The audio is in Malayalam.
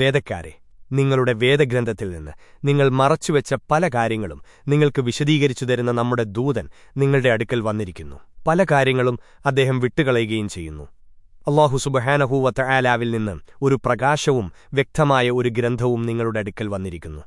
വേദക്കാരെ നിങ്ങളുടെ വേദഗ്രന്ഥത്തിൽ നിന്ന് നിങ്ങൾ മറച്ചുവെച്ച പല കാര്യങ്ങളും നിങ്ങൾക്ക് വിശദീകരിച്ചു തരുന്ന നമ്മുടെ ദൂതൻ നിങ്ങളുടെ അടുക്കൽ വന്നിരിക്കുന്നു. പല കാര്യങ്ങളും അദ്ദേഹം വിട്ടുകളയുകയും ചെയ്യുന്നു. അള്ളാഹു സുബഹാനഹൂവത്ത ആലാവിൽ നിന്ന് ഒരു പ്രകാശവും വ്യക്തമായ ഒരു ഗ്രന്ഥവും നിങ്ങളുടെ അടുക്കൽ വന്നിരിക്കുന്നു.